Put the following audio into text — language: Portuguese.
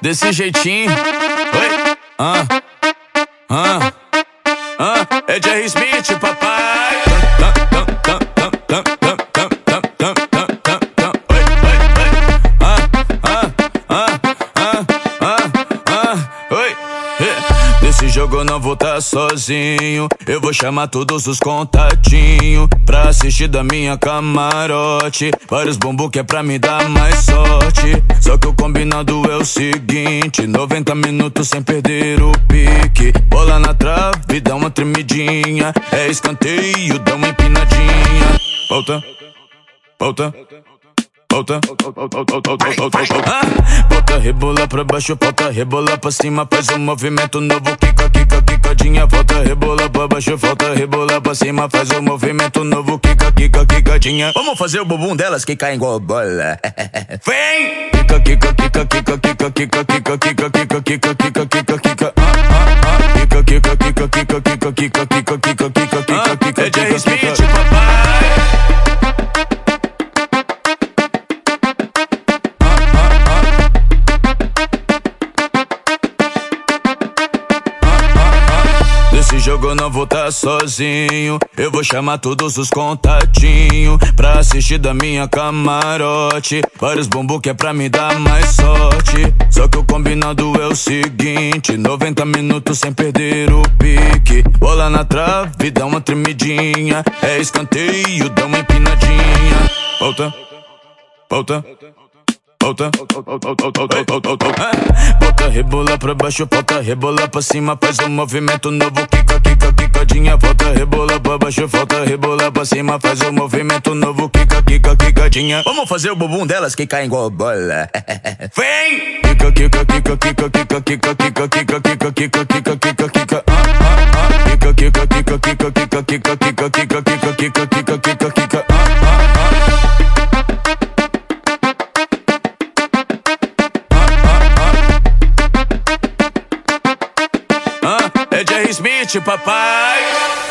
desse jeitinho. Oi, ah, ah, ah, é Jerry Smith, papai. Nesse jogo não vou tá sozinho. Eu vou chamar todos os contatinhos pra assistir da minha camarote. Vários bumbum que é pra me dar mais sorte. Que o combinado é o seguinte: 90 minutos sem perder o pique. Bola na trave, dá uma tremidinha. É escanteio, dá uma empinadinha. Volta, volta. Volta, ah, volta, rebola pra baixo, volta, rebola pra cima, faz um movimento novo, kicadinha, volta, rebola pra baixo, volta, rebola pra cima, faz um movimento novo, kika, kika, kicadinha. Vamos fazer o bumbum delas que caem igual bola. Vem! Kika, kika, kika, kika, kika, kika, kika, kika, kika, kika, kika, kika, kika, ah, ah, ah, kika, kika, kika, kika, kika, kika, kika, kika, kika, kika, jogo não vou tá sozinho. Eu vou chamar todos os contatinhos pra assistir da minha camarote. Vários bumbum que é pra me dar mais sorte. Só que o combinado é o seguinte: 90 minutos sem perder o pique. Bola na trave, dá uma tremidinha. É escanteio, dá uma empinadinha. Volta, volta. Volta, volta, rebola pra baixo, volta, rebola pra cima, faz um movimento novo, kika, kika, kicadinha, volta, rebola pra baixo, volta, rebola pra cima, faz um movimento novo, kika, kika, kicadinha. Vamos fazer o bumbum delas que caem igual bola. Vem! Kika, kika, kika, kika, kika, kika, kika, kika, kika, kika, kika, kika, kika, ah, noite, papai.